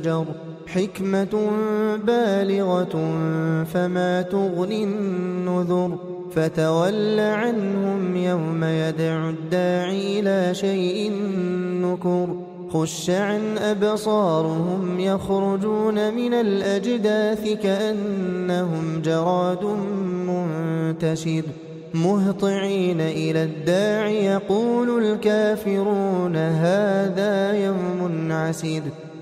مزدجر حكمة بالغة فما تغني النذر فتول عنهم يوم يدعو الداعي إلى شيء نكر خش عن أبصارهم يخرجون من الأجداث كأنهم جراد منتشر مهطعين إلى الداع يقول الكافرون هذا يوم عسير